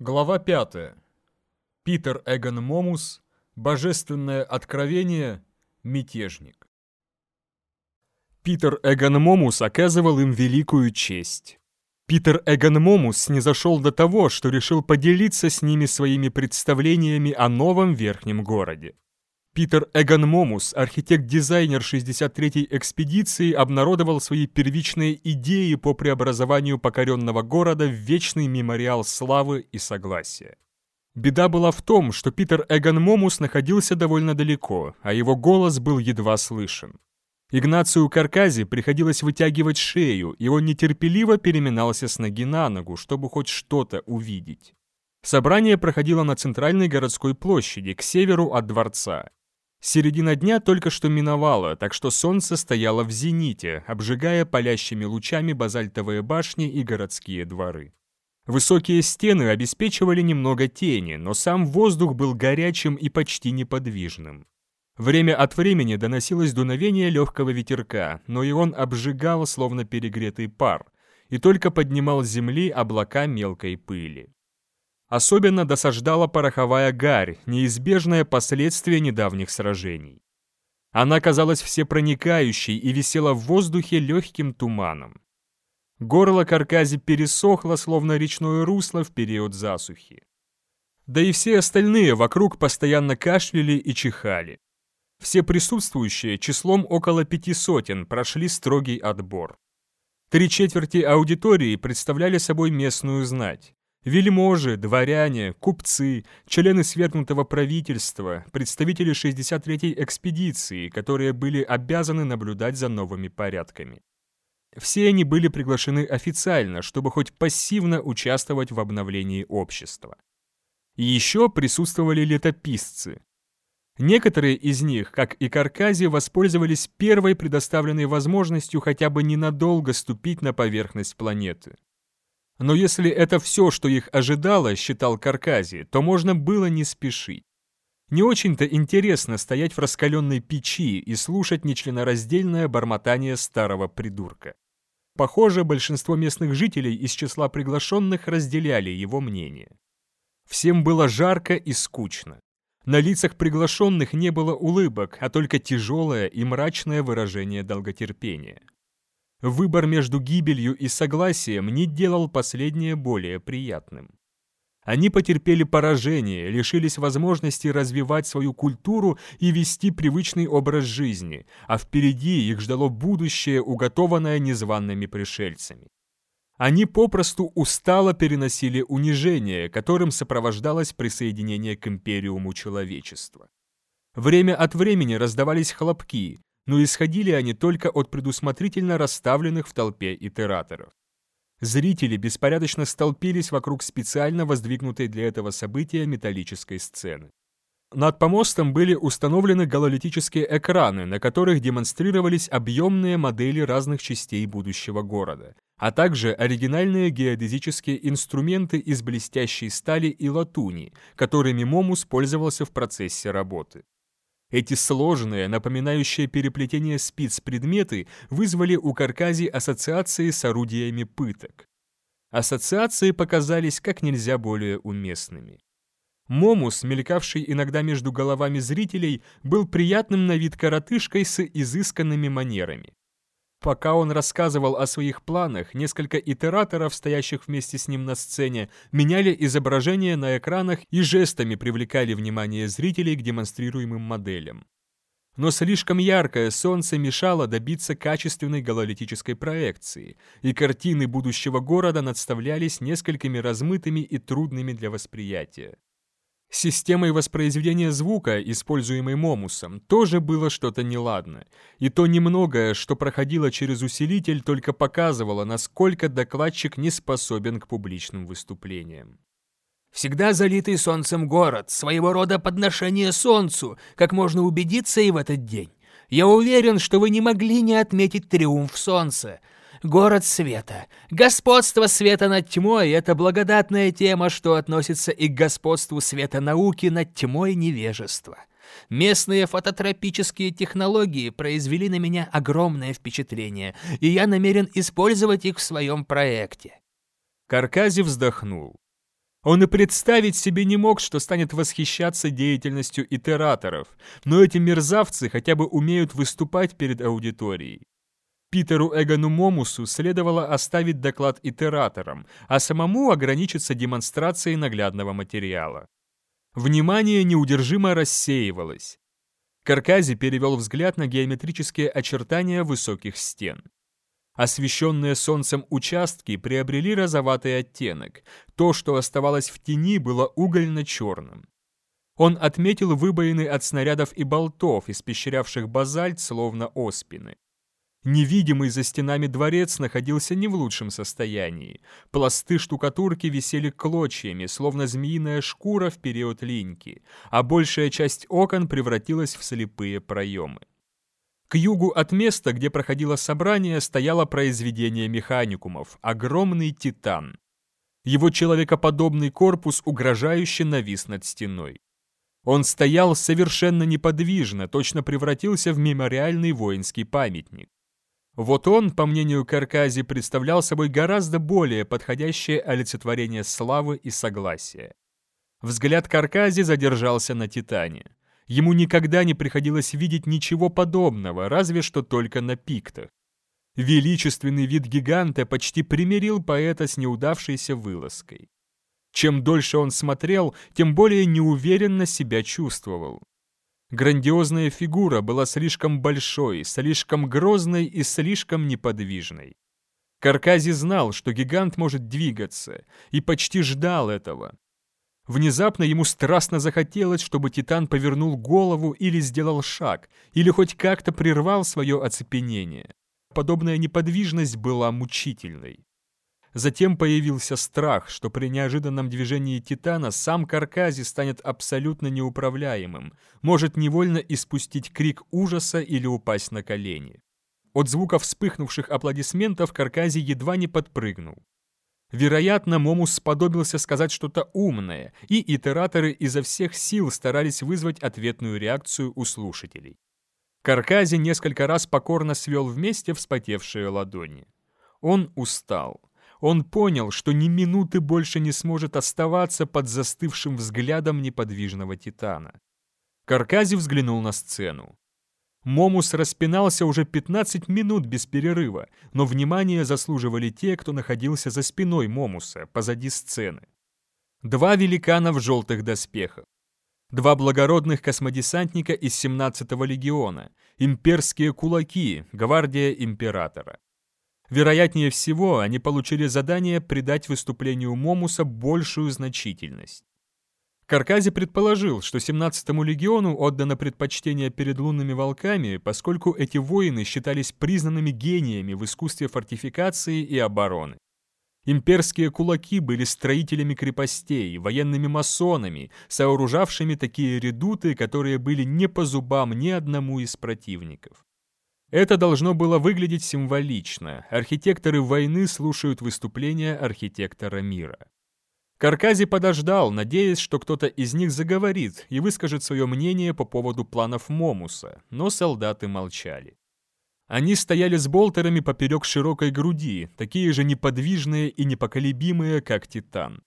Глава 5. Питер Эгон Момус. Божественное откровение. Мятежник. Питер Эгон Момус оказывал им великую честь. Питер Эгон Момус снизошел до того, что решил поделиться с ними своими представлениями о новом верхнем городе. Питер Эгон Момус, архитект-дизайнер 63-й экспедиции, обнародовал свои первичные идеи по преобразованию покоренного города в вечный мемориал славы и согласия. Беда была в том, что Питер Эгон Момус находился довольно далеко, а его голос был едва слышен. Игнацию Каркази приходилось вытягивать шею, и он нетерпеливо переминался с ноги на ногу, чтобы хоть что-то увидеть. Собрание проходило на центральной городской площади, к северу от дворца. Середина дня только что миновала, так что солнце стояло в зените, обжигая палящими лучами базальтовые башни и городские дворы. Высокие стены обеспечивали немного тени, но сам воздух был горячим и почти неподвижным. Время от времени доносилось дуновение легкого ветерка, но и он обжигал, словно перегретый пар, и только поднимал с земли облака мелкой пыли. Особенно досаждала пороховая гарь, неизбежное последствие недавних сражений. Она казалась всепроникающей и висела в воздухе легким туманом. Горло Каркази пересохло, словно речное русло в период засухи. Да и все остальные вокруг постоянно кашляли и чихали. Все присутствующие числом около пяти сотен прошли строгий отбор. Три четверти аудитории представляли собой местную знать. Вельможи, дворяне, купцы, члены свергнутого правительства, представители 63-й экспедиции, которые были обязаны наблюдать за новыми порядками. Все они были приглашены официально, чтобы хоть пассивно участвовать в обновлении общества. И еще присутствовали летописцы. Некоторые из них, как и Каркази, воспользовались первой предоставленной возможностью хотя бы ненадолго ступить на поверхность планеты. Но если это все, что их ожидало, считал Каркази, то можно было не спешить. Не очень-то интересно стоять в раскаленной печи и слушать нечленораздельное бормотание старого придурка. Похоже, большинство местных жителей из числа приглашенных разделяли его мнение. Всем было жарко и скучно. На лицах приглашенных не было улыбок, а только тяжелое и мрачное выражение долготерпения. Выбор между гибелью и согласием не делал последнее более приятным. Они потерпели поражение, лишились возможности развивать свою культуру и вести привычный образ жизни, а впереди их ждало будущее, уготованное незваными пришельцами. Они попросту устало переносили унижение, которым сопровождалось присоединение к империуму человечества. Время от времени раздавались хлопки, но исходили они только от предусмотрительно расставленных в толпе итераторов. Зрители беспорядочно столпились вокруг специально воздвигнутой для этого события металлической сцены. Над помостом были установлены гололитические экраны, на которых демонстрировались объемные модели разных частей будущего города, а также оригинальные геодезические инструменты из блестящей стали и латуни, которыми Момус пользовался в процессе работы. Эти сложные, напоминающие переплетение спиц предметы вызвали у Каркази ассоциации с орудиями пыток. Ассоциации показались как нельзя более уместными. Момус, мелькавший иногда между головами зрителей, был приятным на вид коротышкой с изысканными манерами. Пока он рассказывал о своих планах, несколько итераторов, стоящих вместе с ним на сцене, меняли изображения на экранах и жестами привлекали внимание зрителей к демонстрируемым моделям. Но слишком яркое солнце мешало добиться качественной гололитической проекции, и картины будущего города надставлялись несколькими размытыми и трудными для восприятия. Системой воспроизведения звука, используемой Момусом, тоже было что-то неладно, и то немногое, что проходило через усилитель, только показывало, насколько докладчик не способен к публичным выступлениям. Всегда залитый солнцем город, своего рода подношение солнцу, как можно убедиться и в этот день. Я уверен, что вы не могли не отметить триумф солнца город света. Господство света над тьмой — это благодатная тема, что относится и к господству света науки над тьмой невежества. Местные фототропические технологии произвели на меня огромное впечатление, и я намерен использовать их в своем проекте. Каркази вздохнул. Он и представить себе не мог, что станет восхищаться деятельностью итераторов, но эти мерзавцы хотя бы умеют выступать перед аудиторией. Питеру Эгону Момусу следовало оставить доклад итераторам, а самому ограничиться демонстрацией наглядного материала. Внимание неудержимо рассеивалось. Каркази перевел взгляд на геометрические очертания высоких стен. Освещенные солнцем участки приобрели розоватый оттенок. То, что оставалось в тени, было угольно-черным. Он отметил выбоины от снарядов и болтов, испещрявших базальт, словно оспины. Невидимый за стенами дворец находился не в лучшем состоянии. Пласты штукатурки висели клочьями, словно змеиная шкура в период линьки, а большая часть окон превратилась в слепые проемы. К югу от места, где проходило собрание, стояло произведение механикумов – огромный титан. Его человекоподобный корпус угрожающе навис над стеной. Он стоял совершенно неподвижно, точно превратился в мемориальный воинский памятник. Вот он, по мнению Каркази, представлял собой гораздо более подходящее олицетворение славы и согласия. Взгляд Каркази задержался на Титане. Ему никогда не приходилось видеть ничего подобного, разве что только на пиктах. Величественный вид гиганта почти примирил поэта с неудавшейся вылазкой. Чем дольше он смотрел, тем более неуверенно себя чувствовал. Грандиозная фигура была слишком большой, слишком грозной и слишком неподвижной. Каркази знал, что гигант может двигаться, и почти ждал этого. Внезапно ему страстно захотелось, чтобы Титан повернул голову или сделал шаг, или хоть как-то прервал свое оцепенение. Подобная неподвижность была мучительной. Затем появился страх, что при неожиданном движении Титана сам Каркази станет абсолютно неуправляемым, может невольно испустить крик ужаса или упасть на колени. От звука вспыхнувших аплодисментов Каркази едва не подпрыгнул. Вероятно, Момус сподобился сказать что-то умное, и итераторы изо всех сил старались вызвать ответную реакцию у слушателей. Каркази несколько раз покорно свел вместе вспотевшие ладони. Он устал. Он понял, что ни минуты больше не сможет оставаться под застывшим взглядом неподвижного Титана. Каркази взглянул на сцену. Момус распинался уже 15 минут без перерыва, но внимание заслуживали те, кто находился за спиной Момуса, позади сцены. Два великана в желтых доспехах. Два благородных космодесантника из 17-го легиона, имперские кулаки, гвардия императора. Вероятнее всего, они получили задание придать выступлению Момуса большую значительность. Каркази предположил, что 17-му легиону отдано предпочтение перед лунными волками, поскольку эти воины считались признанными гениями в искусстве фортификации и обороны. Имперские кулаки были строителями крепостей, военными масонами, сооружавшими такие редуты, которые были не по зубам ни одному из противников. Это должно было выглядеть символично. Архитекторы войны слушают выступления архитектора мира. Каркази подождал, надеясь, что кто-то из них заговорит и выскажет свое мнение по поводу планов Момуса, но солдаты молчали. Они стояли с болтерами поперек широкой груди, такие же неподвижные и непоколебимые, как Титан.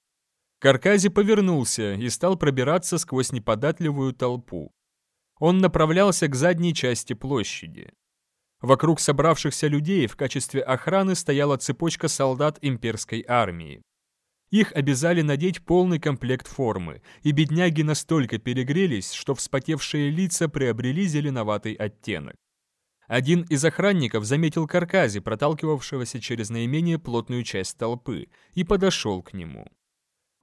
Каркази повернулся и стал пробираться сквозь неподатливую толпу. Он направлялся к задней части площади. Вокруг собравшихся людей в качестве охраны стояла цепочка солдат имперской армии. Их обязали надеть полный комплект формы, и бедняги настолько перегрелись, что вспотевшие лица приобрели зеленоватый оттенок. Один из охранников заметил Каркази, проталкивавшегося через наименее плотную часть толпы, и подошел к нему.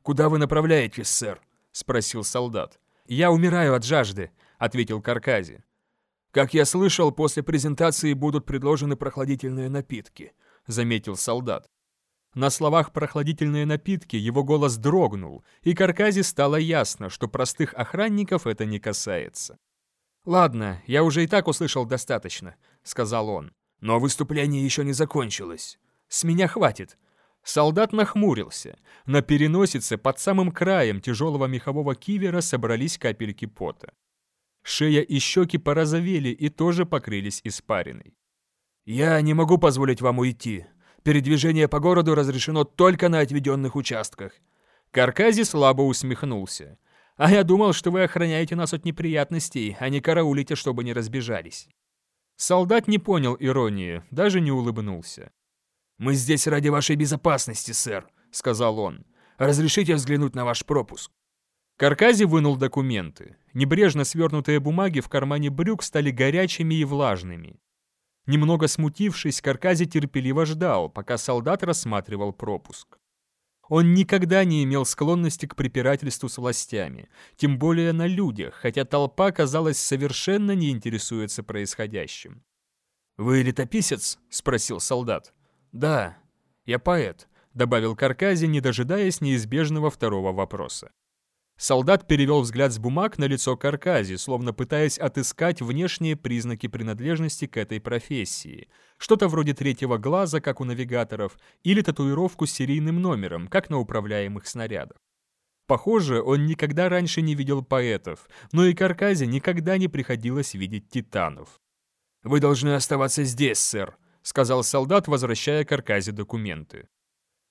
«Куда вы направляетесь, сэр?» — спросил солдат. «Я умираю от жажды», — ответил Каркази. «Как я слышал, после презентации будут предложены прохладительные напитки», — заметил солдат. На словах «прохладительные напитки» его голос дрогнул, и Каркази стало ясно, что простых охранников это не касается. «Ладно, я уже и так услышал достаточно», — сказал он. «Но выступление еще не закончилось. С меня хватит». Солдат нахмурился. На переносице под самым краем тяжелого мехового кивера собрались капельки пота. Шея и щеки порозовели и тоже покрылись испариной. «Я не могу позволить вам уйти. Передвижение по городу разрешено только на отведенных участках. Каркази слабо усмехнулся. «А я думал, что вы охраняете нас от неприятностей, а не караулите, чтобы не разбежались». Солдат не понял иронии, даже не улыбнулся. «Мы здесь ради вашей безопасности, сэр», — сказал он. «Разрешите взглянуть на ваш пропуск?» Каркази вынул документы. Небрежно свернутые бумаги в кармане брюк стали горячими и влажными. Немного смутившись, Каркази терпеливо ждал, пока солдат рассматривал пропуск. Он никогда не имел склонности к препирательству с властями, тем более на людях, хотя толпа, казалось, совершенно не интересуется происходящим. «Вы летописец?» — спросил солдат. «Да, я поэт», — добавил Каркази, не дожидаясь неизбежного второго вопроса. Солдат перевел взгляд с бумаг на лицо Каркази, словно пытаясь отыскать внешние признаки принадлежности к этой профессии. Что-то вроде третьего глаза, как у навигаторов, или татуировку с серийным номером, как на управляемых снарядах. Похоже, он никогда раньше не видел поэтов, но и Карказе никогда не приходилось видеть титанов. «Вы должны оставаться здесь, сэр», — сказал солдат, возвращая Карказе документы.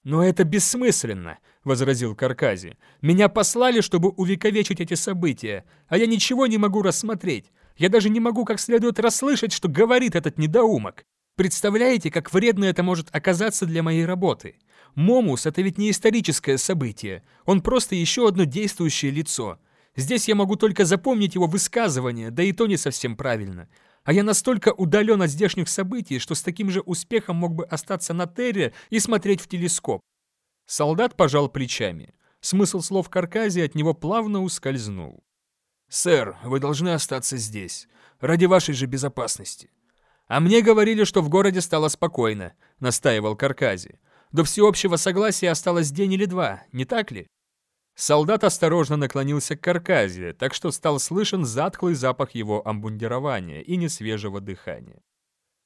«Но это бессмысленно», — возразил Каркази. «Меня послали, чтобы увековечить эти события, а я ничего не могу рассмотреть. Я даже не могу как следует расслышать, что говорит этот недоумок. Представляете, как вредно это может оказаться для моей работы? Момус — это ведь не историческое событие, он просто еще одно действующее лицо. Здесь я могу только запомнить его высказывание, да и то не совсем правильно. А я настолько удален от здешних событий, что с таким же успехом мог бы остаться на Терре и смотреть в телескоп. Солдат пожал плечами. Смысл слов Каркази от него плавно ускользнул. «Сэр, вы должны остаться здесь, ради вашей же безопасности». «А мне говорили, что в городе стало спокойно», — настаивал Каркази. «До всеобщего согласия осталось день или два, не так ли?» Солдат осторожно наклонился к карказе, так что стал слышен затклый запах его амбундирования и несвежего дыхания.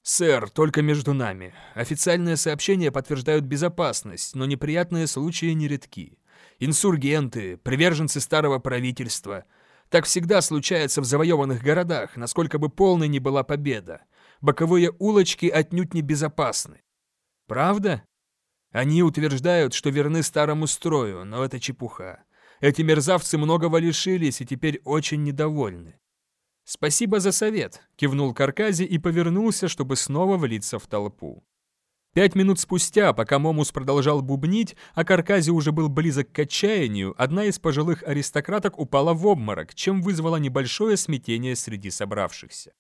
«Сэр, только между нами. Официальные сообщения подтверждают безопасность, но неприятные случаи нередки. Инсургенты, приверженцы старого правительства. Так всегда случается в завоеванных городах, насколько бы полной ни была победа. Боковые улочки отнюдь не безопасны. Правда? Они утверждают, что верны старому строю, но это чепуха. Эти мерзавцы многого лишились и теперь очень недовольны. «Спасибо за совет», — кивнул Каркази и повернулся, чтобы снова влиться в толпу. Пять минут спустя, пока Момус продолжал бубнить, а Каркази уже был близок к отчаянию, одна из пожилых аристократок упала в обморок, чем вызвало небольшое смятение среди собравшихся.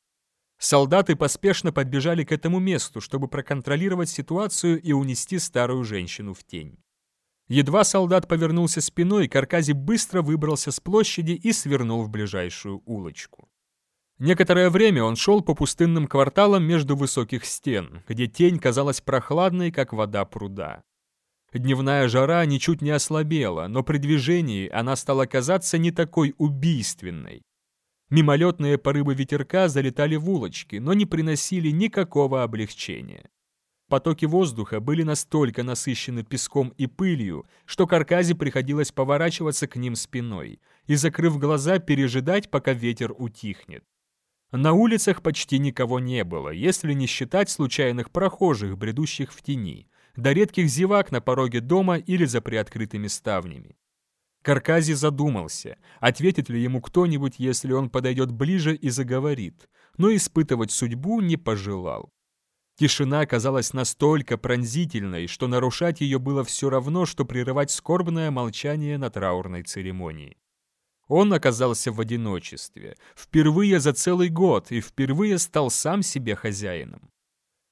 Солдаты поспешно подбежали к этому месту, чтобы проконтролировать ситуацию и унести старую женщину в тень. Едва солдат повернулся спиной, Каркази быстро выбрался с площади и свернул в ближайшую улочку. Некоторое время он шел по пустынным кварталам между высоких стен, где тень казалась прохладной, как вода пруда. Дневная жара ничуть не ослабела, но при движении она стала казаться не такой убийственной. Мимолетные порывы ветерка залетали в улочки, но не приносили никакого облегчения. Потоки воздуха были настолько насыщены песком и пылью, что Карказе приходилось поворачиваться к ним спиной и, закрыв глаза, пережидать, пока ветер утихнет. На улицах почти никого не было, если не считать случайных прохожих, бредущих в тени, до редких зевак на пороге дома или за приоткрытыми ставнями. Каркази задумался, ответит ли ему кто-нибудь, если он подойдет ближе и заговорит, но испытывать судьбу не пожелал. Тишина казалась настолько пронзительной, что нарушать ее было все равно, что прерывать скорбное молчание на траурной церемонии. Он оказался в одиночестве, впервые за целый год и впервые стал сам себе хозяином.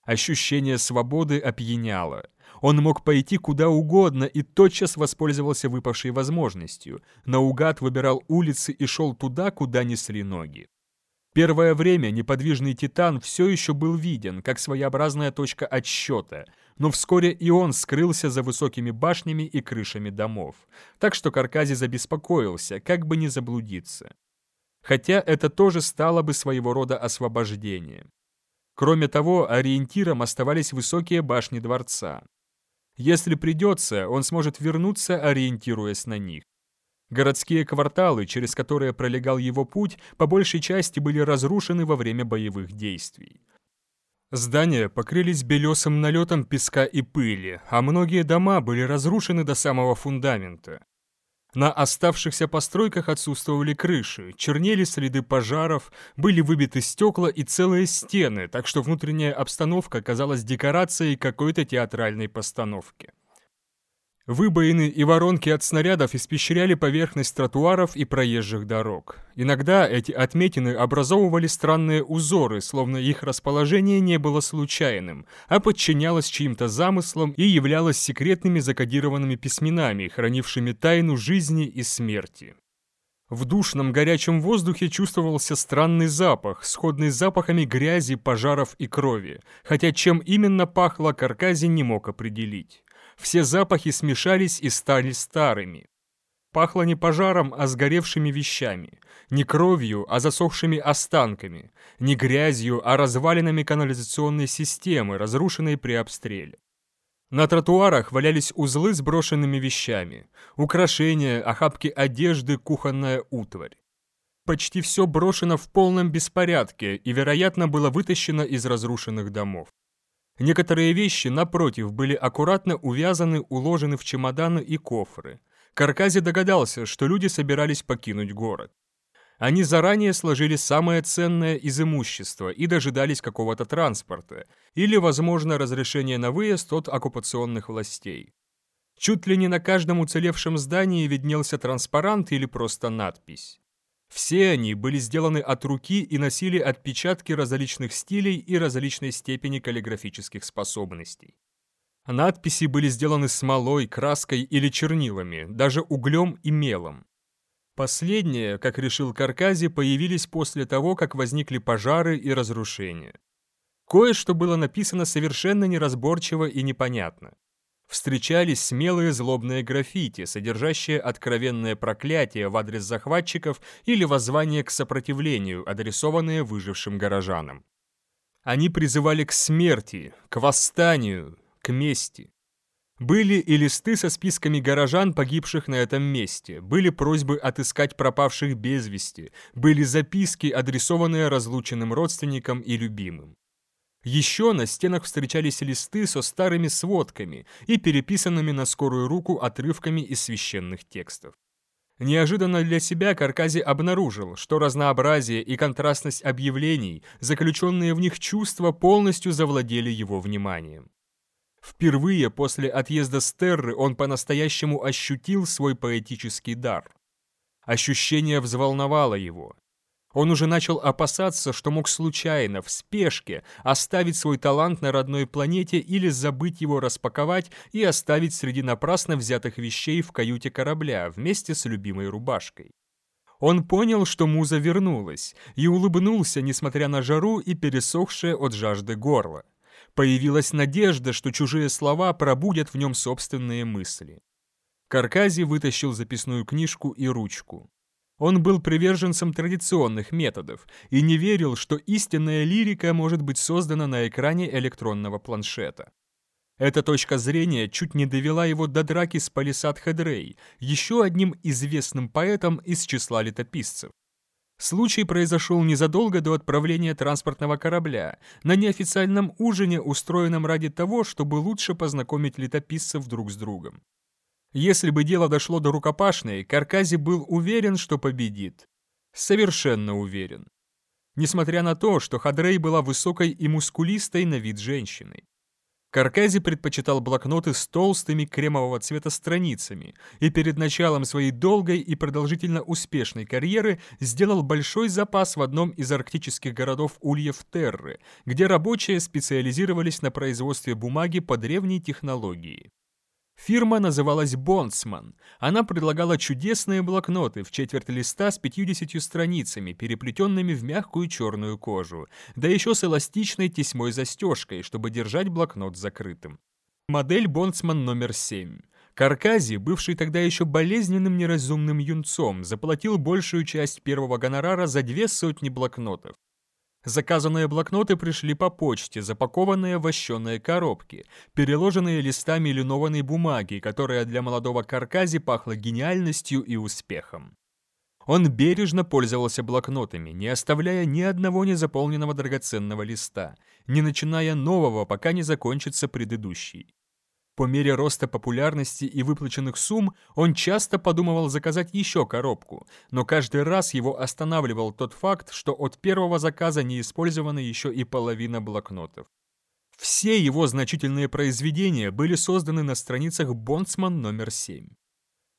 Ощущение свободы опьяняло. Он мог пойти куда угодно и тотчас воспользовался выпавшей возможностью. Наугад выбирал улицы и шел туда, куда несли ноги. Первое время неподвижный Титан все еще был виден, как своеобразная точка отсчета, но вскоре и он скрылся за высокими башнями и крышами домов, так что Каркази забеспокоился, как бы не заблудиться. Хотя это тоже стало бы своего рода освобождением. Кроме того, ориентиром оставались высокие башни дворца. Если придется, он сможет вернуться, ориентируясь на них. Городские кварталы, через которые пролегал его путь, по большей части были разрушены во время боевых действий. Здания покрылись белесым налетом песка и пыли, а многие дома были разрушены до самого фундамента. На оставшихся постройках отсутствовали крыши, чернели следы пожаров, были выбиты стекла и целые стены, так что внутренняя обстановка казалась декорацией какой-то театральной постановки. Выбоины и воронки от снарядов испещряли поверхность тротуаров и проезжих дорог. Иногда эти отметины образовывали странные узоры, словно их расположение не было случайным, а подчинялось чьим-то замыслам и являлось секретными закодированными письменами, хранившими тайну жизни и смерти. В душном горячем воздухе чувствовался странный запах, сходный с запахами грязи, пожаров и крови, хотя чем именно пахло, Каркази не мог определить. Все запахи смешались и стали старыми. Пахло не пожаром, а сгоревшими вещами, не кровью, а засохшими останками, не грязью, а развалинами канализационной системы, разрушенной при обстреле. На тротуарах валялись узлы с брошенными вещами, украшения, охапки одежды, кухонная утварь. Почти все брошено в полном беспорядке и, вероятно, было вытащено из разрушенных домов. Некоторые вещи, напротив, были аккуратно увязаны, уложены в чемоданы и кофры. Каркази догадался, что люди собирались покинуть город. Они заранее сложили самое ценное из имущества и дожидались какого-то транспорта или, возможно, разрешения на выезд от оккупационных властей. Чуть ли не на каждом уцелевшем здании виднелся транспарант или просто надпись. Все они были сделаны от руки и носили отпечатки различных стилей и различной степени каллиграфических способностей. Надписи были сделаны смолой, краской или чернилами, даже углем и мелом. Последние, как решил Каркази, появились после того, как возникли пожары и разрушения. Кое-что было написано совершенно неразборчиво и непонятно встречались смелые злобные граффити, содержащие откровенное проклятие в адрес захватчиков или воззвание к сопротивлению, адресованные выжившим горожанам. Они призывали к смерти, к восстанию, к мести. Были и листы со списками горожан, погибших на этом месте, были просьбы отыскать пропавших без вести, были записки, адресованные разлученным родственникам и любимым. Еще на стенах встречались листы со старыми сводками и переписанными на скорую руку отрывками из священных текстов. Неожиданно для себя Каркази обнаружил, что разнообразие и контрастность объявлений, заключенные в них чувства, полностью завладели его вниманием. Впервые после отъезда с Терры он по-настоящему ощутил свой поэтический дар. Ощущение взволновало его. Он уже начал опасаться, что мог случайно, в спешке, оставить свой талант на родной планете или забыть его распаковать и оставить среди напрасно взятых вещей в каюте корабля вместе с любимой рубашкой. Он понял, что муза вернулась, и улыбнулся, несмотря на жару и пересохшее от жажды горло. Появилась надежда, что чужие слова пробудят в нем собственные мысли. Каркази вытащил записную книжку и ручку. Он был приверженцем традиционных методов и не верил, что истинная лирика может быть создана на экране электронного планшета. Эта точка зрения чуть не довела его до драки с Палисад Хедрей, еще одним известным поэтом из числа летописцев. Случай произошел незадолго до отправления транспортного корабля, на неофициальном ужине, устроенном ради того, чтобы лучше познакомить летописцев друг с другом. Если бы дело дошло до рукопашной, Каркази был уверен, что победит. Совершенно уверен. Несмотря на то, что Хадрей была высокой и мускулистой на вид женщиной. Каркази предпочитал блокноты с толстыми кремового цвета страницами и перед началом своей долгой и продолжительно успешной карьеры сделал большой запас в одном из арктических городов Ульев Терры, где рабочие специализировались на производстве бумаги по древней технологии. Фирма называлась «Бонсман». Она предлагала чудесные блокноты в четверть листа с 50 страницами, переплетенными в мягкую черную кожу, да еще с эластичной тесьмой-застежкой, чтобы держать блокнот закрытым. Модель «Бонсман» номер 7. Каркази, бывший тогда еще болезненным неразумным юнцом, заплатил большую часть первого гонорара за две сотни блокнотов. Заказанные блокноты пришли по почте, запакованные в вощеные коробки, переложенные листами линованной бумаги, которая для молодого Каркази пахла гениальностью и успехом. Он бережно пользовался блокнотами, не оставляя ни одного незаполненного драгоценного листа, не начиная нового, пока не закончится предыдущий. По мере роста популярности и выплаченных сумм он часто подумывал заказать еще коробку, но каждый раз его останавливал тот факт, что от первого заказа не использована еще и половина блокнотов. Все его значительные произведения были созданы на страницах «Бонцман номер 7»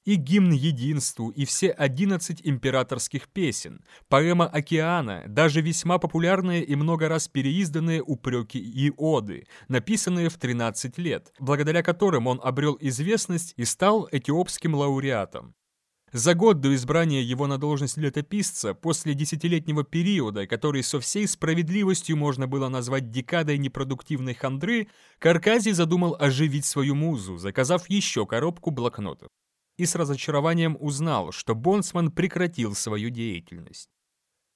и гимн единству, и все 11 императорских песен, поэма «Океана», даже весьма популярные и много раз переизданные упреки и оды, написанные в 13 лет, благодаря которым он обрел известность и стал этиопским лауреатом. За год до избрания его на должность летописца, после десятилетнего периода, который со всей справедливостью можно было назвать декадой непродуктивной хандры, Карказий задумал оживить свою музу, заказав еще коробку блокнотов и с разочарованием узнал, что Бонсман прекратил свою деятельность.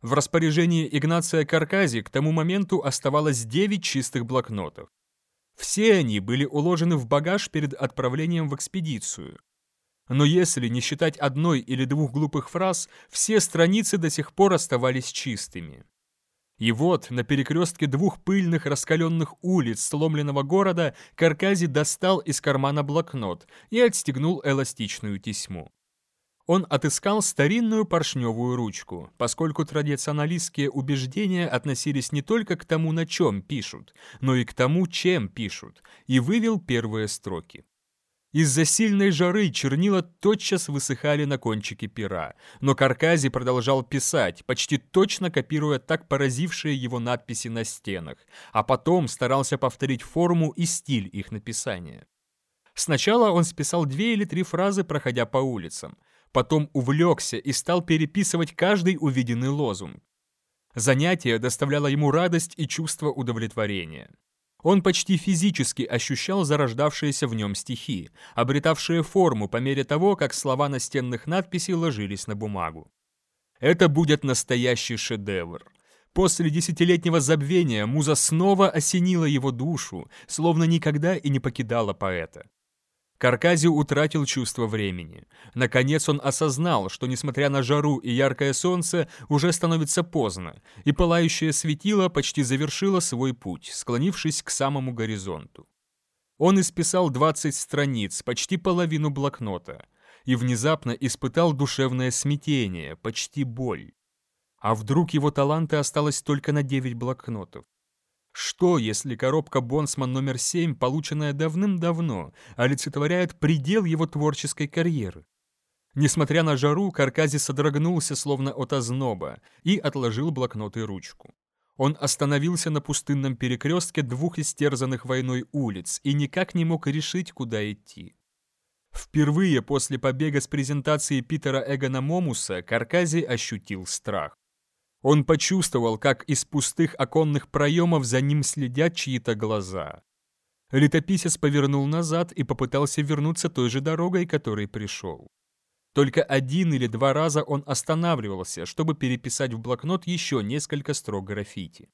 В распоряжении Игнация Каркази к тому моменту оставалось 9 чистых блокнотов. Все они были уложены в багаж перед отправлением в экспедицию. Но если не считать одной или двух глупых фраз, все страницы до сих пор оставались чистыми. И вот, на перекрестке двух пыльных раскаленных улиц сломленного города, Каркази достал из кармана блокнот и отстегнул эластичную тесьму. Он отыскал старинную поршневую ручку, поскольку традиционалистские убеждения относились не только к тому, на чем пишут, но и к тому, чем пишут, и вывел первые строки. Из-за сильной жары чернила тотчас высыхали на кончике пера, но Каркази продолжал писать, почти точно копируя так поразившие его надписи на стенах, а потом старался повторить форму и стиль их написания. Сначала он списал две или три фразы, проходя по улицам, потом увлекся и стал переписывать каждый увиденный лозунг. Занятие доставляло ему радость и чувство удовлетворения. Он почти физически ощущал зарождавшиеся в нем стихи, обретавшие форму по мере того, как слова настенных надписей ложились на бумагу. Это будет настоящий шедевр. После десятилетнего забвения муза снова осенила его душу, словно никогда и не покидала поэта. Каркази утратил чувство времени. Наконец он осознал, что, несмотря на жару и яркое солнце, уже становится поздно, и пылающее светило почти завершило свой путь, склонившись к самому горизонту. Он исписал 20 страниц, почти половину блокнота, и внезапно испытал душевное смятение, почти боль. А вдруг его таланта осталось только на 9 блокнотов? Что, если коробка Бонсман номер 7, полученная давным-давно, олицетворяет предел его творческой карьеры? Несмотря на жару, Каркази содрогнулся словно от озноба и отложил блокнот и ручку. Он остановился на пустынном перекрестке двух истерзанных войной улиц и никак не мог решить, куда идти. Впервые после побега с презентации Питера Эгона Момуса Каркази ощутил страх. Он почувствовал, как из пустых оконных проемов за ним следят чьи-то глаза. Летописец повернул назад и попытался вернуться той же дорогой, которой пришел. Только один или два раза он останавливался, чтобы переписать в блокнот еще несколько строк граффити.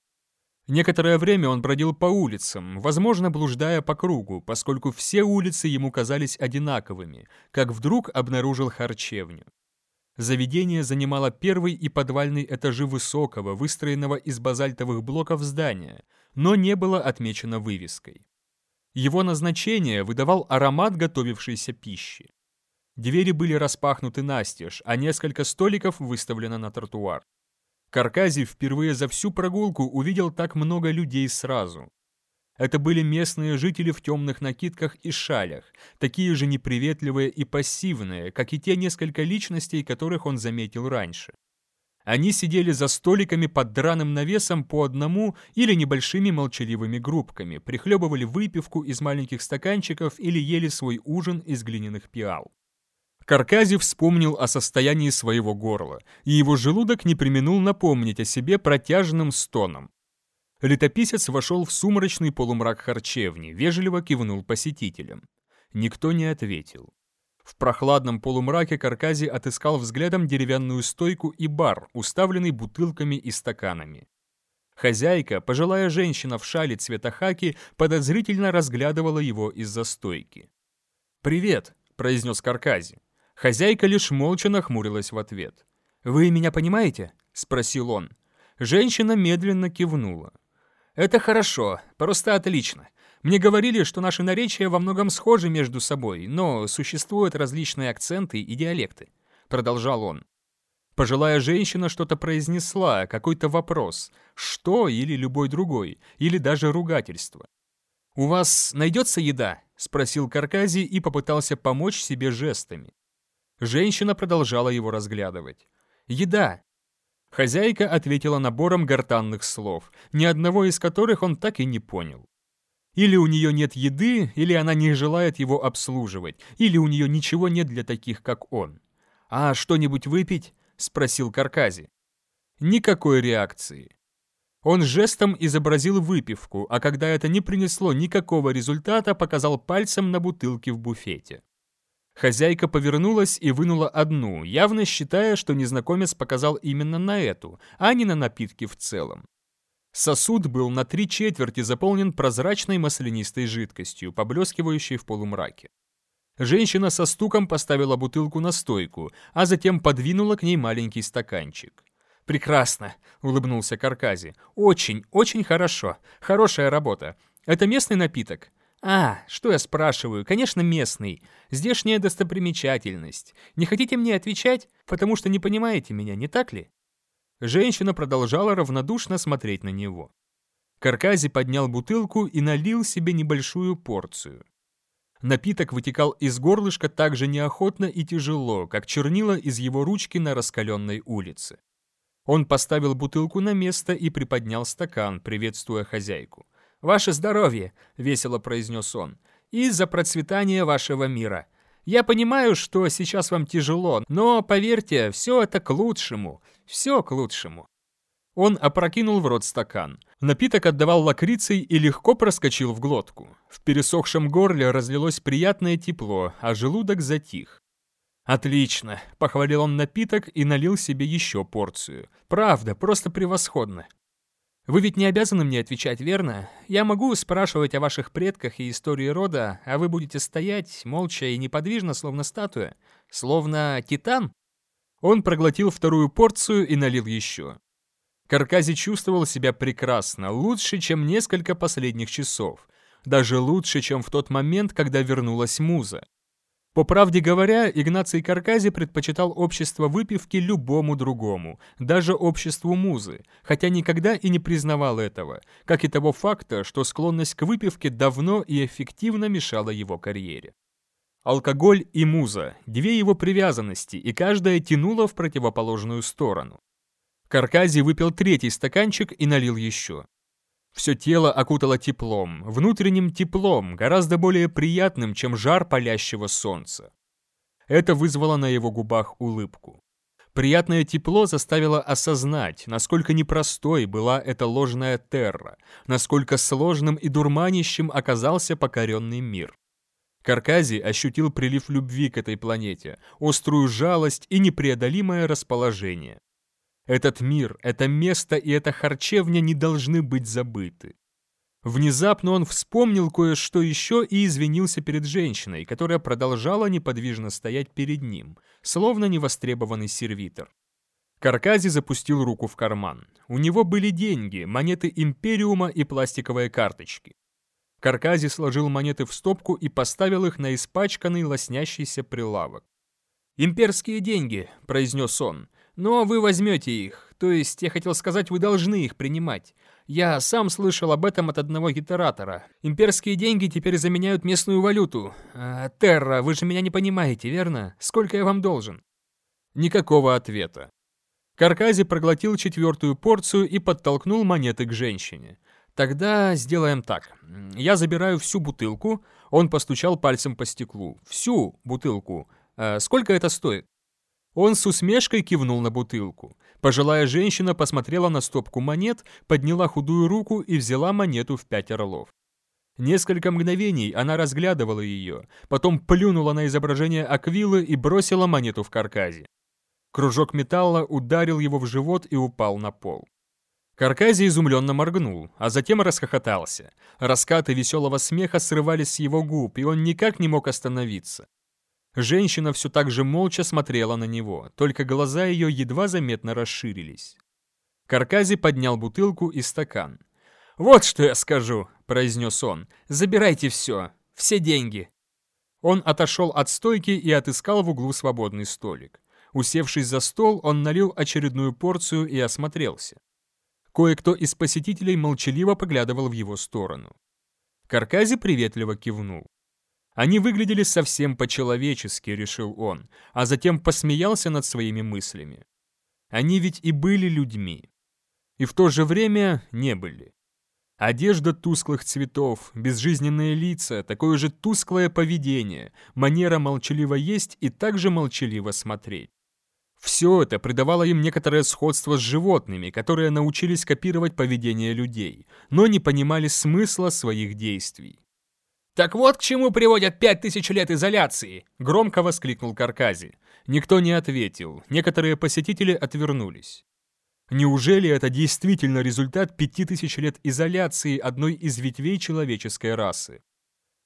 Некоторое время он бродил по улицам, возможно, блуждая по кругу, поскольку все улицы ему казались одинаковыми, как вдруг обнаружил харчевню. Заведение занимало первый и подвальный этажи высокого, выстроенного из базальтовых блоков здания, но не было отмечено вывеской. Его назначение выдавал аромат готовившейся пищи. Двери были распахнуты настежь, а несколько столиков выставлено на тротуар. Карказий впервые за всю прогулку увидел так много людей сразу. Это были местные жители в темных накидках и шалях, такие же неприветливые и пассивные, как и те несколько личностей, которых он заметил раньше. Они сидели за столиками под драным навесом по одному или небольшими молчаливыми группками, прихлебывали выпивку из маленьких стаканчиков или ели свой ужин из глиняных пиал. Каркази вспомнил о состоянии своего горла, и его желудок не применул напомнить о себе протяжным стоном. Летописец вошел в сумрачный полумрак харчевни, вежливо кивнул посетителям. Никто не ответил. В прохладном полумраке Каркази отыскал взглядом деревянную стойку и бар, уставленный бутылками и стаканами. Хозяйка, пожилая женщина в шале цвета хаки, подозрительно разглядывала его из-за стойки. «Привет», — произнес Каркази. Хозяйка лишь молча нахмурилась в ответ. «Вы меня понимаете?» — спросил он. Женщина медленно кивнула. «Это хорошо, просто отлично. Мне говорили, что наши наречия во многом схожи между собой, но существуют различные акценты и диалекты. Продолжал он. Пожилая женщина что-то произнесла, какой-то вопрос. Что или любой другой, или даже ругательство. «У вас найдется еда?» — спросил Карказий и попытался помочь себе жестами. Женщина продолжала его разглядывать. «Еда!» Хозяйка ответила набором гортанных слов, ни одного из которых он так и не понял. Или у нее нет еды, или она не желает его обслуживать, или у нее ничего нет для таких, как он. «А что-нибудь выпить?» — спросил Каркази. Никакой реакции. Он жестом изобразил выпивку, а когда это не принесло никакого результата, показал пальцем на бутылки в буфете. Хозяйка повернулась и вынула одну, явно считая, что незнакомец показал именно на эту, а не на напитки в целом. Сосуд был на три четверти заполнен прозрачной маслянистой жидкостью, поблескивающей в полумраке. Женщина со стуком поставила бутылку на стойку, а затем подвинула к ней маленький стаканчик. «Прекрасно», — улыбнулся Каркази. «Очень, очень хорошо. Хорошая работа. Это местный напиток?» «А, что я спрашиваю? Конечно, местный. Здешняя достопримечательность. Не хотите мне отвечать, потому что не понимаете меня, не так ли?» Женщина продолжала равнодушно смотреть на него. Каркази поднял бутылку и налил себе небольшую порцию. Напиток вытекал из горлышка так же неохотно и тяжело, как чернила из его ручки на раскаленной улице. Он поставил бутылку на место и приподнял стакан, приветствуя хозяйку. «Ваше здоровье!» — весело произнес он. «И за процветание вашего мира. Я понимаю, что сейчас вам тяжело, но, поверьте, все это к лучшему. Все к лучшему». Он опрокинул в рот стакан. Напиток отдавал лакрицей и легко проскочил в глотку. В пересохшем горле разлилось приятное тепло, а желудок затих. «Отлично!» — похвалил он напиток и налил себе еще порцию. «Правда, просто превосходно!» «Вы ведь не обязаны мне отвечать, верно? Я могу спрашивать о ваших предках и истории рода, а вы будете стоять, молча и неподвижно, словно статуя. Словно титан?» Он проглотил вторую порцию и налил еще. Каркази чувствовал себя прекрасно, лучше, чем несколько последних часов. Даже лучше, чем в тот момент, когда вернулась муза. По правде говоря, Игнаций Каркази предпочитал общество выпивки любому другому, даже обществу музы, хотя никогда и не признавал этого, как и того факта, что склонность к выпивке давно и эффективно мешала его карьере. Алкоголь и муза – две его привязанности, и каждая тянула в противоположную сторону. Каркази выпил третий стаканчик и налил еще. Все тело окутало теплом, внутренним теплом, гораздо более приятным, чем жар палящего солнца. Это вызвало на его губах улыбку. Приятное тепло заставило осознать, насколько непростой была эта ложная терра, насколько сложным и дурманящим оказался покоренный мир. Каркази ощутил прилив любви к этой планете, острую жалость и непреодолимое расположение. Этот мир, это место и эта харчевня не должны быть забыты. Внезапно он вспомнил кое-что еще и извинился перед женщиной, которая продолжала неподвижно стоять перед ним, словно невостребованный сервитор. Каркази запустил руку в карман. У него были деньги, монеты Империума и пластиковые карточки. Каркази сложил монеты в стопку и поставил их на испачканный лоснящийся прилавок. «Имперские деньги», — произнес он, но вы возьмете их. То есть, я хотел сказать, вы должны их принимать. Я сам слышал об этом от одного гитаратора. Имперские деньги теперь заменяют местную валюту. А, Терра, вы же меня не понимаете, верно? Сколько я вам должен? Никакого ответа. Каркази проглотил четвертую порцию и подтолкнул монеты к женщине. «Тогда сделаем так. Я забираю всю бутылку». Он постучал пальцем по стеклу. «Всю бутылку. А сколько это стоит?» Он с усмешкой кивнул на бутылку. Пожилая женщина посмотрела на стопку монет, подняла худую руку и взяла монету в пять орлов. Несколько мгновений она разглядывала ее, потом плюнула на изображение Аквилы и бросила монету в карказе. Кружок металла ударил его в живот и упал на пол. Каркази изумленно моргнул, а затем расхохотался. Раскаты веселого смеха срывались с его губ, и он никак не мог остановиться. Женщина все так же молча смотрела на него, только глаза ее едва заметно расширились. Каркази поднял бутылку и стакан. «Вот что я скажу», — произнес он. «Забирайте все, все деньги». Он отошел от стойки и отыскал в углу свободный столик. Усевшись за стол, он налил очередную порцию и осмотрелся. Кое-кто из посетителей молчаливо поглядывал в его сторону. Каркази приветливо кивнул. Они выглядели совсем по-человечески, решил он, а затем посмеялся над своими мыслями. Они ведь и были людьми. И в то же время не были. Одежда тусклых цветов, безжизненные лица, такое же тусклое поведение, манера молчаливо есть и также молчаливо смотреть. Все это придавало им некоторое сходство с животными, которые научились копировать поведение людей, но не понимали смысла своих действий. «Так вот к чему приводят пять тысяч лет изоляции!» — громко воскликнул Каркази. Никто не ответил, некоторые посетители отвернулись. Неужели это действительно результат пяти тысяч лет изоляции одной из ветвей человеческой расы?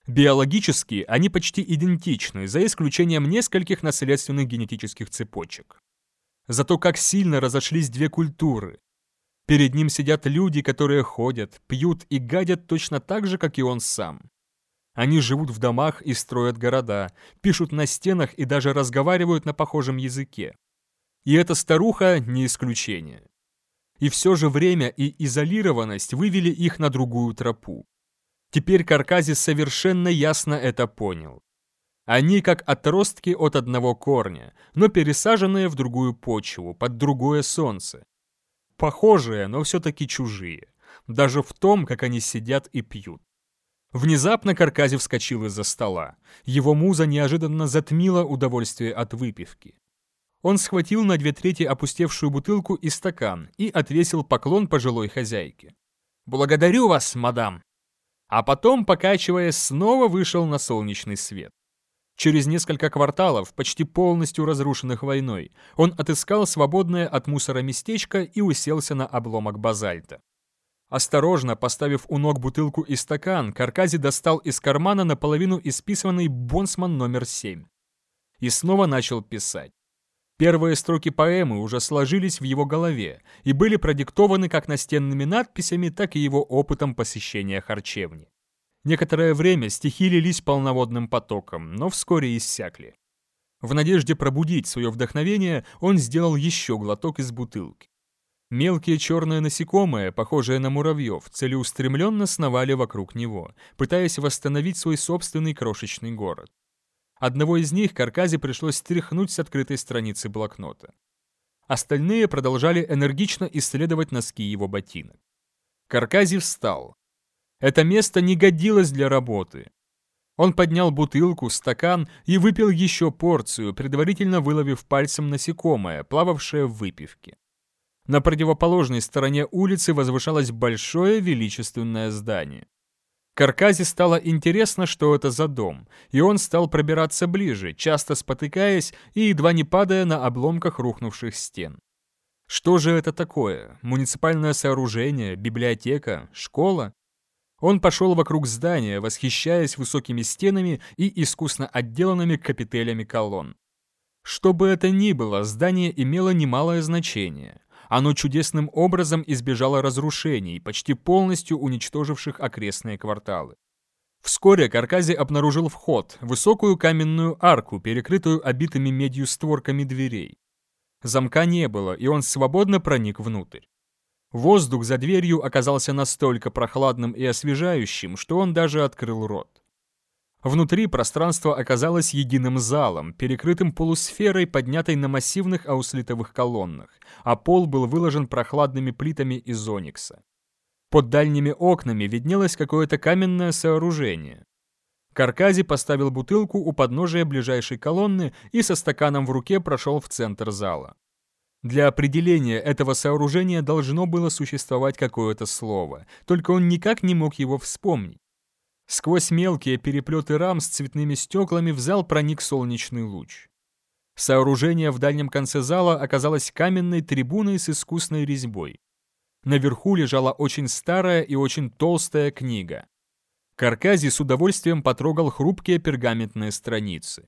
Биологически они почти идентичны, за исключением нескольких наследственных генетических цепочек. Зато как сильно разошлись две культуры. Перед ним сидят люди, которые ходят, пьют и гадят точно так же, как и он сам. Они живут в домах и строят города, пишут на стенах и даже разговаривают на похожем языке. И эта старуха не исключение. И все же время и изолированность вывели их на другую тропу. Теперь Карказис совершенно ясно это понял. Они как отростки от одного корня, но пересаженные в другую почву, под другое солнце. Похожие, но все-таки чужие. Даже в том, как они сидят и пьют. Внезапно Каркази вскочил из-за стола. Его муза неожиданно затмила удовольствие от выпивки. Он схватил на две трети опустевшую бутылку и стакан и отвесил поклон пожилой хозяйке. «Благодарю вас, мадам!» А потом, покачиваясь, снова вышел на солнечный свет. Через несколько кварталов, почти полностью разрушенных войной, он отыскал свободное от мусора местечко и уселся на обломок базальта. Осторожно поставив у ног бутылку и стакан, Каркази достал из кармана наполовину исписанный бонсман номер 7. И снова начал писать. Первые строки поэмы уже сложились в его голове и были продиктованы как настенными надписями, так и его опытом посещения харчевни. Некоторое время стихи лились полноводным потоком, но вскоре иссякли. В надежде пробудить свое вдохновение, он сделал еще глоток из бутылки. Мелкие черные насекомые, похожие на муравьев, целеустремленно сновали вокруг него, пытаясь восстановить свой собственный крошечный город. Одного из них Карказе пришлось стряхнуть с открытой страницы блокнота. Остальные продолжали энергично исследовать носки его ботинок. Каркази встал. Это место не годилось для работы. Он поднял бутылку, стакан и выпил еще порцию, предварительно выловив пальцем насекомое, плававшее в выпивке. На противоположной стороне улицы возвышалось большое величественное здание. Карказе стало интересно, что это за дом, и он стал пробираться ближе, часто спотыкаясь и едва не падая на обломках рухнувших стен. Что же это такое? Муниципальное сооружение, библиотека, школа? Он пошел вокруг здания, восхищаясь высокими стенами и искусно отделанными капителями колонн. Что бы это ни было, здание имело немалое значение. Оно чудесным образом избежало разрушений, почти полностью уничтоживших окрестные кварталы. Вскоре Каркази обнаружил вход, высокую каменную арку, перекрытую обитыми медью створками дверей. Замка не было, и он свободно проник внутрь. Воздух за дверью оказался настолько прохладным и освежающим, что он даже открыл рот. Внутри пространство оказалось единым залом, перекрытым полусферой, поднятой на массивных ауслитовых колоннах, а пол был выложен прохладными плитами из оникса. Под дальними окнами виднелось какое-то каменное сооружение. Каркази поставил бутылку у подножия ближайшей колонны и со стаканом в руке прошел в центр зала. Для определения этого сооружения должно было существовать какое-то слово, только он никак не мог его вспомнить. Сквозь мелкие переплеты рам с цветными стеклами в зал проник солнечный луч. Сооружение в дальнем конце зала оказалось каменной трибуной с искусной резьбой. Наверху лежала очень старая и очень толстая книга. Каркази с удовольствием потрогал хрупкие пергаментные страницы.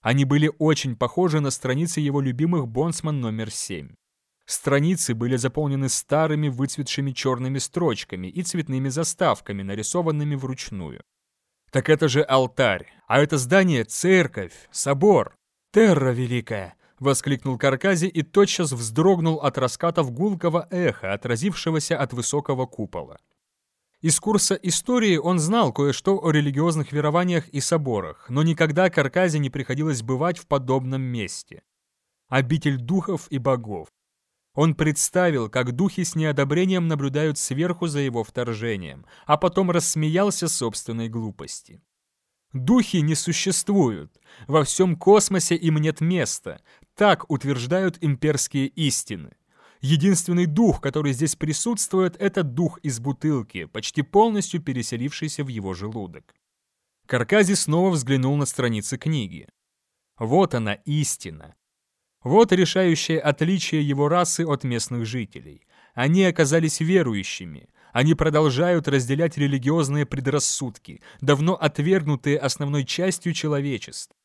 Они были очень похожи на страницы его любимых Бонсман номер 7. Страницы были заполнены старыми выцветшими черными строчками и цветными заставками, нарисованными вручную. Так это же алтарь, а это здание — церковь, собор. «Терра великая!» — воскликнул Каркази и тотчас вздрогнул от раскатов гулкого эха, отразившегося от высокого купола. Из курса истории он знал кое-что о религиозных верованиях и соборах, но никогда Карказе не приходилось бывать в подобном месте. Обитель духов и богов. Он представил, как духи с неодобрением наблюдают сверху за его вторжением, а потом рассмеялся собственной глупости. Духи не существуют. Во всем космосе им нет места. Так утверждают имперские истины. Единственный дух, который здесь присутствует, это дух из бутылки, почти полностью переселившийся в его желудок. Каркази снова взглянул на страницы книги. Вот она истина. Вот решающее отличие его расы от местных жителей. Они оказались верующими. Они продолжают разделять религиозные предрассудки, давно отвергнутые основной частью человечества.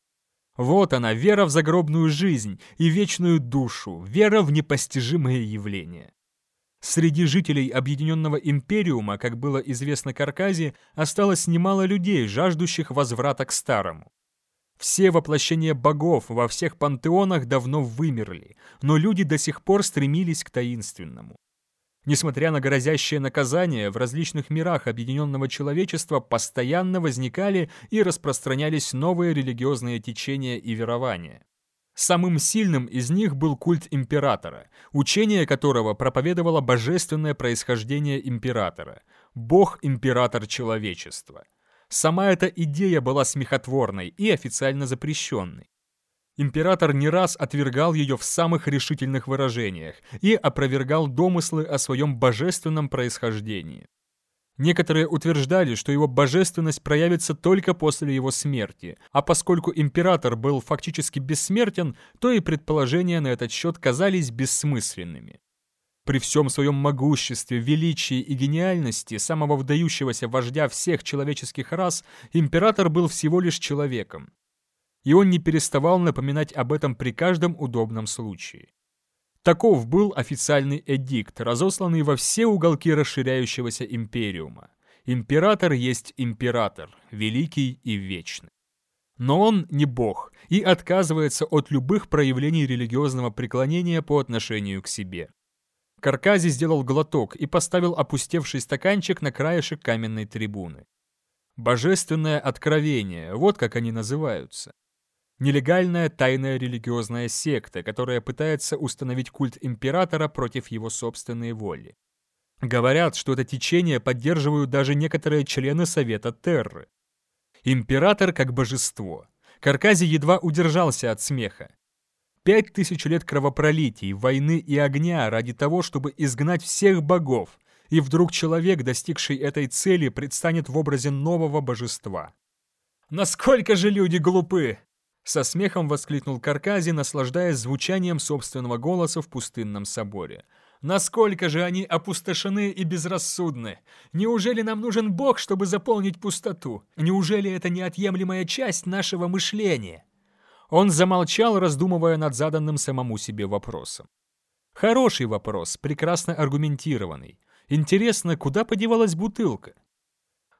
Вот она, вера в загробную жизнь и вечную душу, вера в непостижимые явления. Среди жителей Объединенного Империума, как было известно Карказе, осталось немало людей, жаждущих возврата к старому. Все воплощения богов во всех пантеонах давно вымерли, но люди до сих пор стремились к таинственному. Несмотря на грозящее наказание, в различных мирах объединенного человечества постоянно возникали и распространялись новые религиозные течения и верования. Самым сильным из них был культ императора, учение которого проповедовало божественное происхождение императора, бог-император человечества – Сама эта идея была смехотворной и официально запрещенной. Император не раз отвергал ее в самых решительных выражениях и опровергал домыслы о своем божественном происхождении. Некоторые утверждали, что его божественность проявится только после его смерти, а поскольку император был фактически бессмертен, то и предположения на этот счет казались бессмысленными. При всем своем могуществе, величии и гениальности самого выдающегося вождя всех человеческих рас, император был всего лишь человеком. И он не переставал напоминать об этом при каждом удобном случае. Таков был официальный эдикт, разосланный во все уголки расширяющегося империума. Император есть император, великий и вечный. Но он не бог и отказывается от любых проявлений религиозного преклонения по отношению к себе. Каркази сделал глоток и поставил опустевший стаканчик на краешек каменной трибуны. Божественное откровение, вот как они называются. Нелегальная тайная религиозная секта, которая пытается установить культ императора против его собственной воли. Говорят, что это течение поддерживают даже некоторые члены Совета Терры. Император как божество. Каркази едва удержался от смеха. Пять тысяч лет кровопролитий, войны и огня ради того, чтобы изгнать всех богов, и вдруг человек, достигший этой цели, предстанет в образе нового божества. «Насколько же люди глупы!» Со смехом воскликнул Каркази, наслаждаясь звучанием собственного голоса в пустынном соборе. «Насколько же они опустошены и безрассудны! Неужели нам нужен Бог, чтобы заполнить пустоту? Неужели это неотъемлемая часть нашего мышления?» Он замолчал, раздумывая над заданным самому себе вопросом. Хороший вопрос, прекрасно аргументированный. Интересно, куда подевалась бутылка?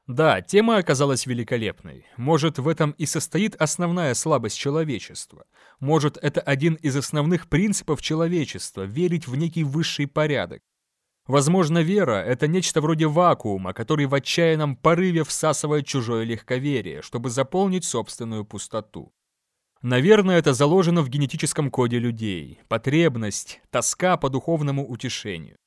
Да, тема оказалась великолепной. Может, в этом и состоит основная слабость человечества. Может, это один из основных принципов человечества – верить в некий высший порядок. Возможно, вера – это нечто вроде вакуума, который в отчаянном порыве всасывает чужое легковерие, чтобы заполнить собственную пустоту. Наверное, это заложено в генетическом коде людей. Потребность, тоска по духовному утешению.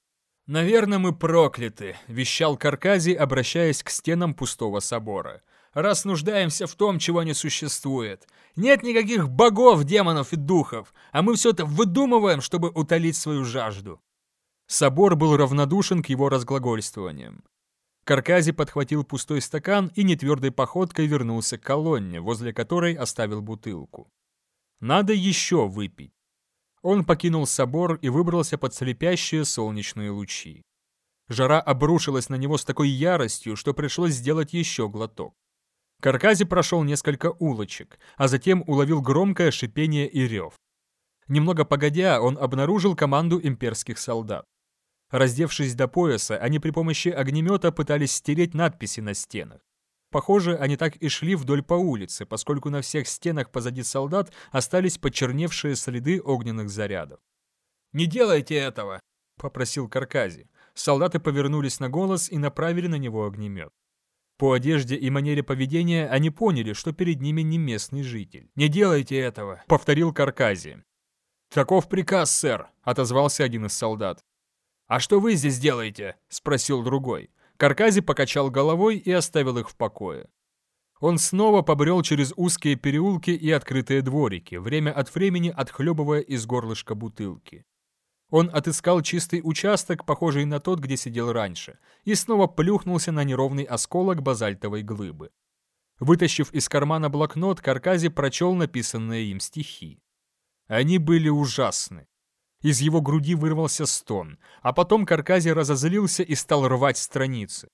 «Наверное, мы прокляты», — вещал Каркази, обращаясь к стенам пустого собора. «Раз нуждаемся в том, чего не существует. Нет никаких богов, демонов и духов, а мы все это выдумываем, чтобы утолить свою жажду». Собор был равнодушен к его разглагольствованиям. Каркази подхватил пустой стакан и нетвердой походкой вернулся к колонне, возле которой оставил бутылку. Надо еще выпить. Он покинул собор и выбрался под слепящие солнечные лучи. Жара обрушилась на него с такой яростью, что пришлось сделать еще глоток. Каркази прошел несколько улочек, а затем уловил громкое шипение и рев. Немного погодя, он обнаружил команду имперских солдат. Раздевшись до пояса, они при помощи огнемета пытались стереть надписи на стенах. Похоже, они так и шли вдоль по улице, поскольку на всех стенах позади солдат остались почерневшие следы огненных зарядов. «Не делайте этого!» — попросил Каркази. Солдаты повернулись на голос и направили на него огнемет. По одежде и манере поведения они поняли, что перед ними не местный житель. «Не делайте этого!» — повторил Каркази. «Таков приказ, сэр!» — отозвался один из солдат. «А что вы здесь делаете?» — спросил другой. Каркази покачал головой и оставил их в покое. Он снова побрел через узкие переулки и открытые дворики, время от времени отхлебывая из горлышка бутылки. Он отыскал чистый участок, похожий на тот, где сидел раньше, и снова плюхнулся на неровный осколок базальтовой глыбы. Вытащив из кармана блокнот, Каркази прочел написанные им стихи. Они были ужасны. Из его груди вырвался стон, а потом Каркази разозлился и стал рвать страницы.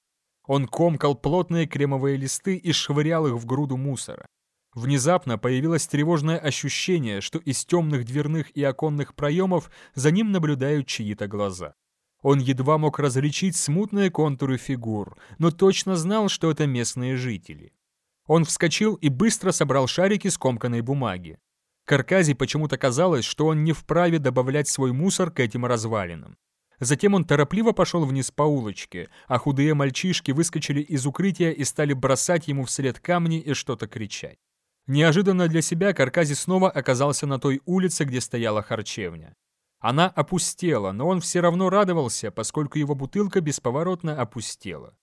Он комкал плотные кремовые листы и швырял их в груду мусора. Внезапно появилось тревожное ощущение, что из темных дверных и оконных проемов за ним наблюдают чьи-то глаза. Он едва мог различить смутные контуры фигур, но точно знал, что это местные жители. Он вскочил и быстро собрал шарики скомканной бумаги. Каркази почему-то казалось, что он не вправе добавлять свой мусор к этим развалинам. Затем он торопливо пошел вниз по улочке, а худые мальчишки выскочили из укрытия и стали бросать ему вслед камни и что-то кричать. Неожиданно для себя Каркази снова оказался на той улице, где стояла харчевня. Она опустела, но он все равно радовался, поскольку его бутылка бесповоротно опустела.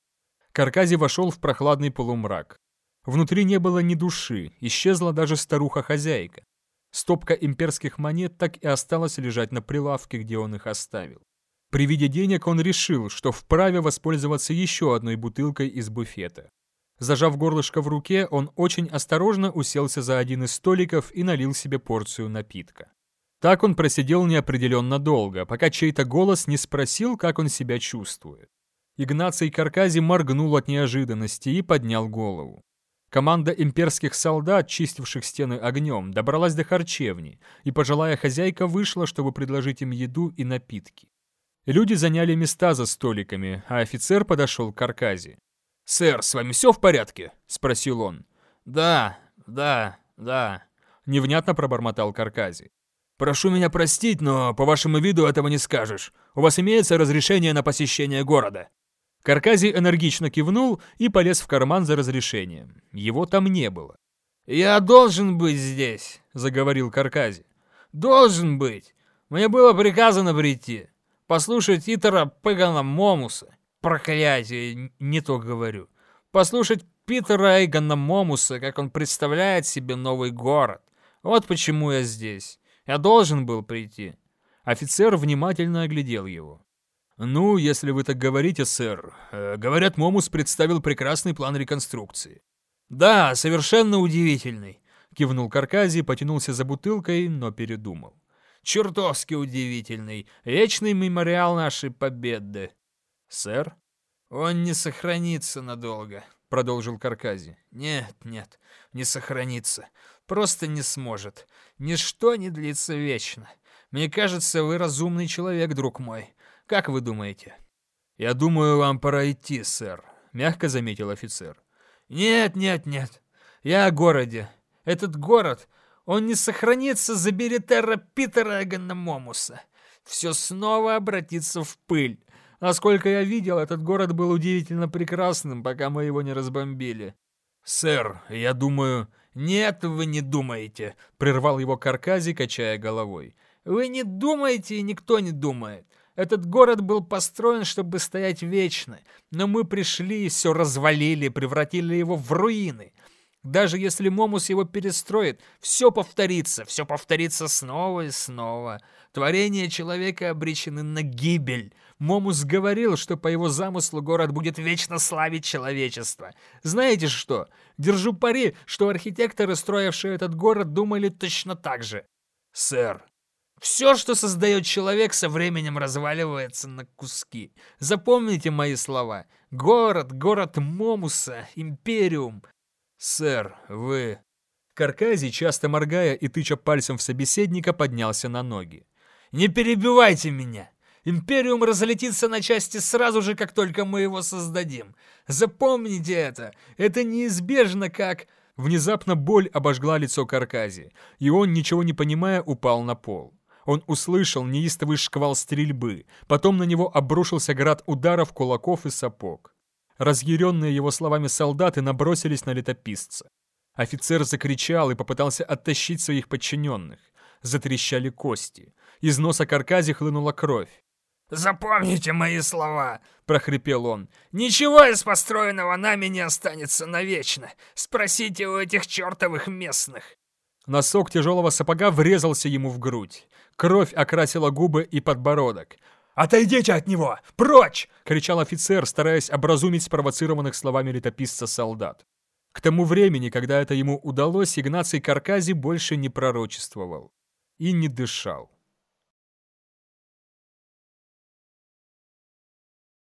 Каркази вошел в прохладный полумрак. Внутри не было ни души, исчезла даже старуха-хозяйка. Стопка имперских монет так и осталась лежать на прилавке, где он их оставил. При виде денег он решил, что вправе воспользоваться еще одной бутылкой из буфета. Зажав горлышко в руке, он очень осторожно уселся за один из столиков и налил себе порцию напитка. Так он просидел неопределенно долго, пока чей-то голос не спросил, как он себя чувствует. Игнаций Каркази моргнул от неожиданности и поднял голову. Команда имперских солдат, чистивших стены огнем, добралась до харчевни, и пожилая хозяйка вышла, чтобы предложить им еду и напитки. Люди заняли места за столиками, а офицер подошел к Арказе. «Сэр, с вами все в порядке?» — спросил он. «Да, да, да», — невнятно пробормотал Каркази. «Прошу меня простить, но по вашему виду этого не скажешь. У вас имеется разрешение на посещение города?» Каркази энергично кивнул и полез в карман за разрешением. Его там не было. «Я должен быть здесь», — заговорил Каркази. «Должен быть. Мне было приказано прийти. Послушать Итера Пегана Момуса. Проклятие, не то говорю. Послушать Питера Эйгона Момуса, как он представляет себе новый город. Вот почему я здесь. Я должен был прийти». Офицер внимательно оглядел его. «Ну, если вы так говорите, сэр. Э, говорят, Момус представил прекрасный план реконструкции». «Да, совершенно удивительный», — кивнул Карказий, потянулся за бутылкой, но передумал. «Чертовски удивительный. Вечный мемориал нашей победы». «Сэр?» «Он не сохранится надолго», — продолжил Каркази. «Нет, нет, не сохранится. Просто не сможет. Ничто не длится вечно. Мне кажется, вы разумный человек, друг мой. Как вы думаете?» «Я думаю, вам пора идти, сэр», — мягко заметил офицер. «Нет, нет, нет. Я о городе. Этот город, он не сохранится за Беретера Питера Ганнамомуса. Все снова обратится в пыль. Насколько я видел, этот город был удивительно прекрасным, пока мы его не разбомбили». «Сэр, я думаю...» «Нет, вы не думаете», — прервал его Каркази, качая головой. «Вы не думаете, и никто не думает. Этот город был построен, чтобы стоять вечно, но мы пришли и все развалили, превратили его в руины. Даже если Момус его перестроит, все повторится, все повторится снова и снова. Творения человека обречены на гибель. Момус говорил, что по его замыслу город будет вечно славить человечество. Знаете что? Держу пари, что архитекторы, строившие этот город, думали точно так же. Сэр, все, что создает человек, со временем разваливается на куски. Запомните мои слова. Город, город Момуса, Империум. Сэр, вы... Карказий, часто моргая и тыча пальцем в собеседника, поднялся на ноги. «Не перебивайте меня! Империум разлетится на части сразу же, как только мы его создадим. Запомните это! Это неизбежно, как...» Внезапно боль обожгла лицо Каркази, и он, ничего не понимая, упал на пол. Он услышал неистовый шквал стрельбы, потом на него обрушился град ударов, кулаков и сапог. Разъяренные его словами солдаты набросились на летописца. Офицер закричал и попытался оттащить своих подчиненных. Затрещали кости. Из носа Каркази хлынула кровь. «Запомните мои слова!» — прохрипел он. «Ничего из построенного нами не останется навечно. Спросите у этих чертовых местных». Носок тяжелого сапога врезался ему в грудь. Кровь окрасила губы и подбородок. «Отойдите от него! Прочь!» — кричал офицер, стараясь образумить спровоцированных словами летописца солдат. К тому времени, когда это ему удалось, Игнаций Каркази больше не пророчествовал и не дышал.